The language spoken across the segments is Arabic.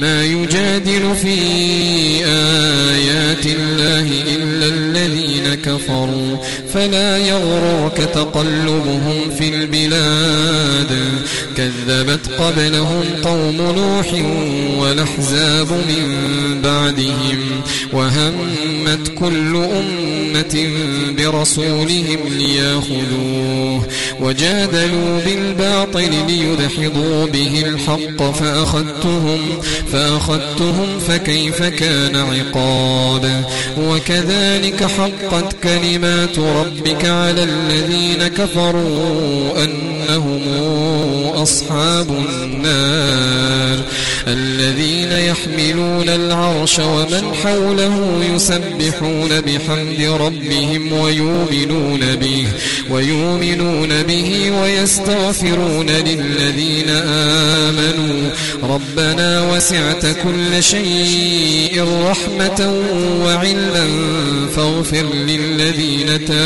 ما يجادل في آيات الله إلا الذين كفروا. فلا يغررك تقلبهم في البلاد. كذبت قبلهم قوم نوح والأحزاب من بعدهم وهمت كل أمة برسولهم ليأخذوه. وجادلوا بالباطل ليدحضوا به الحق فأخذتهم فأخذتهم فكيف كان عقاب؟ وكذلك حقت كلمات ربك على الذين كفروا أنهم أصحاب النار الذين يحملون العرش ومن حوله يسبحون بحمد ربهم ويؤمنون به ويؤمنون به ويستغفرون للذين آمنوا ربنا وسعت كل شيء رحمة وعلما فاغفر للذين تابوا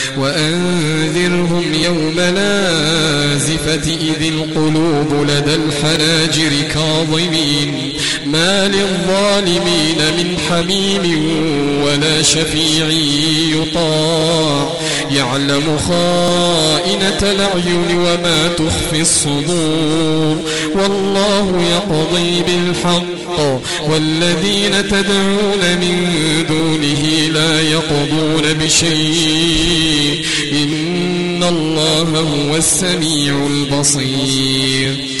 وأنذرهم يوم لازفة إذ القلوب لدى الحناجر كاظمين. ما للظالمين من حميم ولا شفيع يطاع. يعلم خائنة الأعين وما تخفي الصدور. والله يقضي بالحق. والذين تدعون من دونه لا يقضون بشيء. إن الله هو السميع البصير.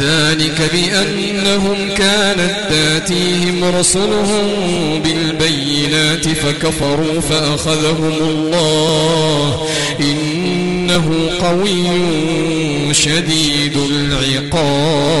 ذلك بأنهم كانت تأتيهم رسلهم بالبينات فكفروا فأخذهم الله. إنه قوي شديد العقاب.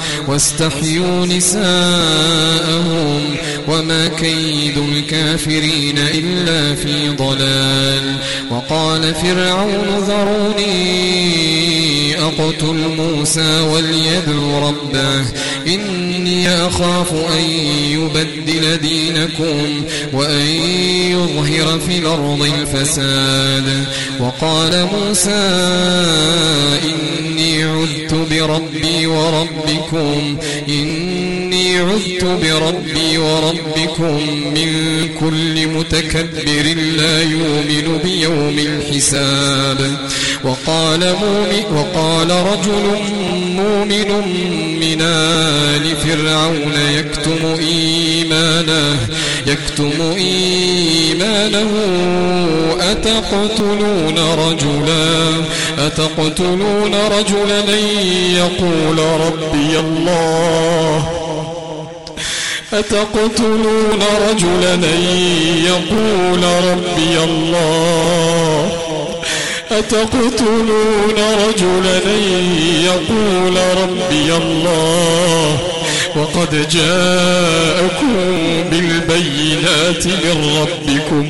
واستحيوا نساءهم وما كيد الكافرين إلا في ضلال. وقال فرعون ذروني أقتل موسى وليدع ربه. إني أخاف أن يبدل دينكم وأن يظهر في الأرض الفساد. وقال موسى إني عذت بربي وربكم. إني عذت بربي وربكم من كل متكبر لا يؤمن بيوم الحساب. وقال مؤمن وقال رجل مؤمن من آل فرعون يكتم إيمانه يكتم إيمانه. أتقتلون رجلا أتقتلون رجلا يقول ربي الله أتقتلون رجلا يقول ربي الله؟ أتقتلون رجلا يقول ربي الله؟ وقد جاءكم بالبينات من ربكم.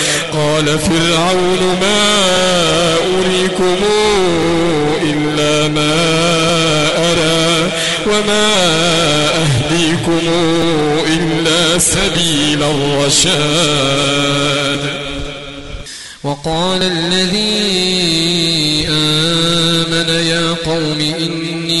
قال فرعون ما أريكم إلا ما أرى وما أهديكم إلا سبيل الرشاد. وقال الذي آمن يا قوم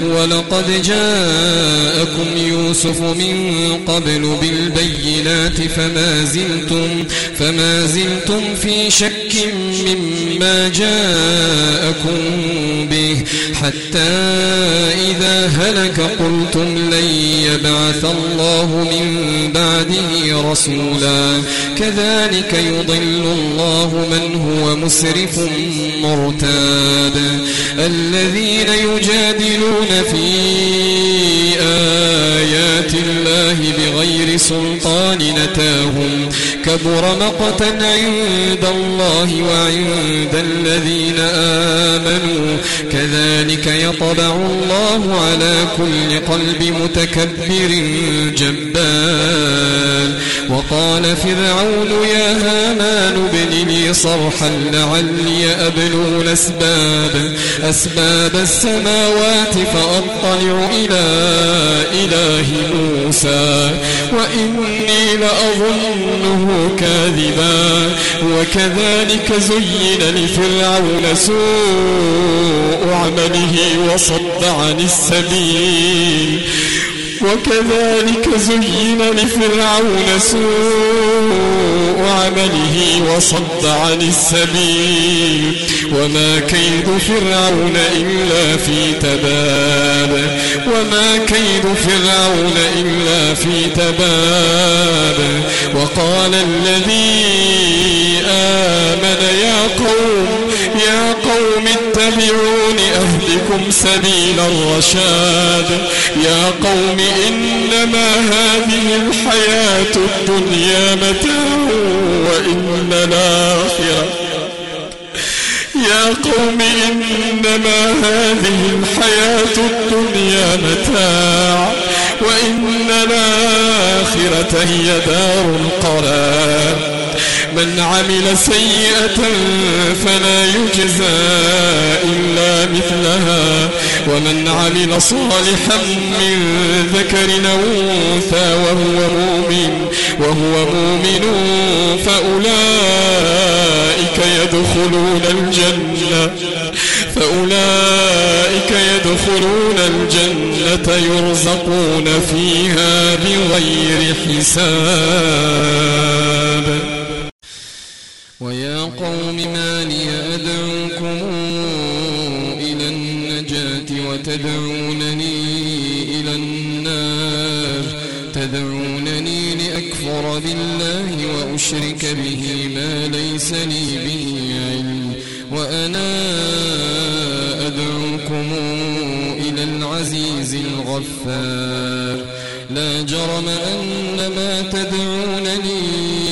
ولقد جاءكم يوسف من قبل بالبينات فما زلتم فما زلتم في شك مما جاءكم به حتى إذا هلك قلتم لن يبعث الله من بعده رسولا. كذلك يضل الله من هو مسرف مرتاب. الذين يجادلون في آيات الله بغير سلطان نتاهم. كبر مقتا عند الله وعند الذين آمنوا. كذلك يطبع الله على كل قلب متكبر جبال وقال فرعون يا هامان ابن لي صرحا لعلي أبلغ الأسباب. أسباب السماوات فأطلع إلى إله موسى. وإني لأظنه كاذبا. وكذلك زين لفرعون سوء عمله. وصد عن السبيل. وكذلك زين لفرعون سوء عمله وصد عن السبيل. وما كيد فرعون إلا في تباب. وما كيد فرعون إلا في تباب. وقال الذي آمن يا قوم يا قوم اتبعون أهدكم سبيل الرشاد. يا قوم إنما هذه الحياة الدنيا متاع وإن الآخرة. يا قوم إنما هذه الحياة الدنيا متاع وإن الآخرة هي دار القرار. من عمل سيئة فلا يجزى إلا مثلها. ومن عمل صالحا من ذكر أنثى وهو مؤمن وهو مؤمن فأولئك يدخلون الجنة. فأولئك يدخلون الجنة يرزقون فيها بغير حساب. ويا قوم ما لي أدعوكم إلى النجاة وتدعونني إلى النار. تدعونني لأكفر بالله وأشرك به ما ليس لي به علم. وأنا أدعوكم إلى العزيز الغفار. لا جرم أن ما تدعونني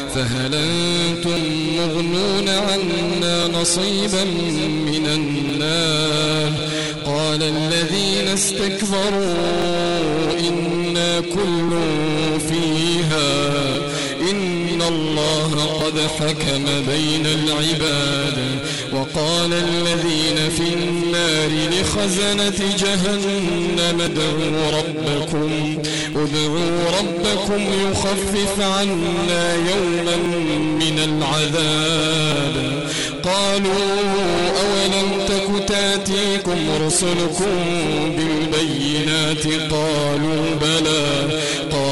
فهل أنتم مغنون عنا نصيبا من النار؟ قال الذين استكبروا إنا كل فيها إن الله قد حكم بين العباد وقال الذين في النار لخزنة جهنم ادعوا ربكم ادعوا ربكم يخفف عنا يوما من العذاب قالوا أولم تك تاتيكم رسلكم بالبينات قالوا بلى قالوا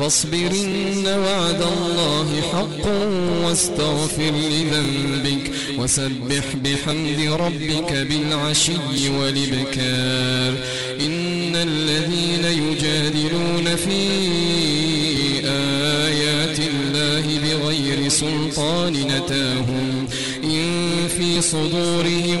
فاصبر إن وعد الله حق واستغفر لذنبك وسبح بحمد ربك بالعشي والإبكار. إن الذين يجادلون في آيات الله بغير سلطان نتاهم إن في صدورهم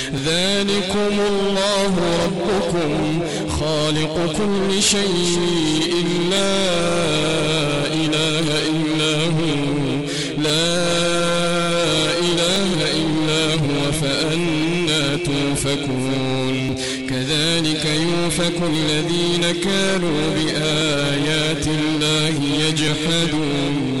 ذلكم الله ربكم خالق كل شيء لا إله إلا هو لا إله إلا هو فأنا توفكون كذلك يوفك الذين كانوا بآيات الله يجحدون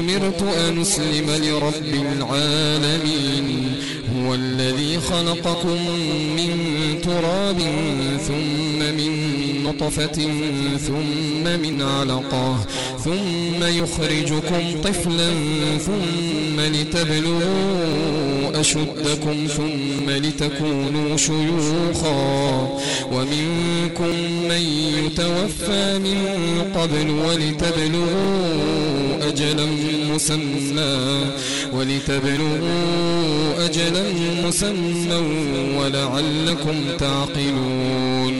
وأمرت أن أسلم لرب العالمين. هو الذي خلقكم من تراب ثم من نطفة ثم من علقة ثم يخرجكم طفلا ثم لتبلغوا أشدكم ثم لتكونوا شيوخا. ومنكم من يتوفى من قبل ولتبلغوا أجلا مسمى ولتبلغوا أجلا مسمى ولعلكم تعقلون.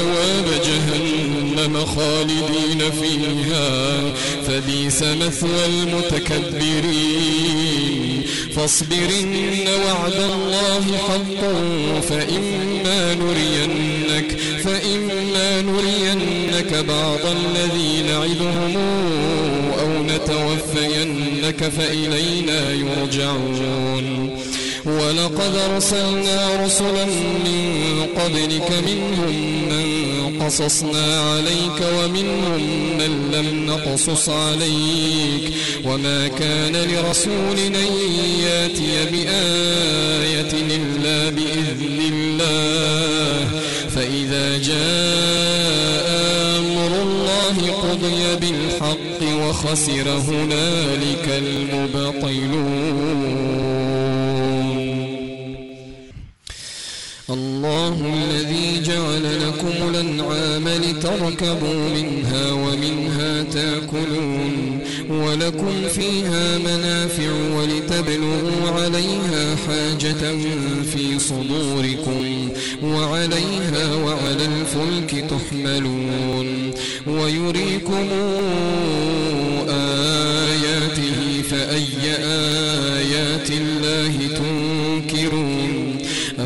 أبواب جهنم خالدين فيها فبئس مثوى المتكبرين. فاصبر إن وعد الله حق فإما نرينك فإما نرينك بعض الذي نعدهم أو نتوفينك فإلينا يرجعون. ولقد أرسلنا رسلا من قبلك منهم من قصصنا عليك ومنهم من لم نقصص عليك وما كان لرسول أن يأتي بآية إلا بإذن الله فإذا جاء أمر الله قضي بالحق وخسر هنالك المبطلون الله الذي جعل لكم الأنعام لتركبوا منها ومنها تاكلون ولكم فيها منافع ولتبلغوا عليها حاجة في صدوركم وعليها وعلى الفلك تحملون ويريكم آياته فأي آيات الله تنكرون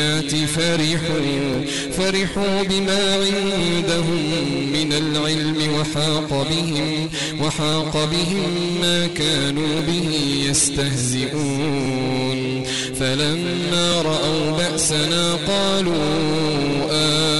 بالبينات فرحوا فرحوا بما عندهم من العلم وحاق بهم وحاق بهم ما كانوا به يستهزئون. فلما رأوا بأسنا قالوا آمنا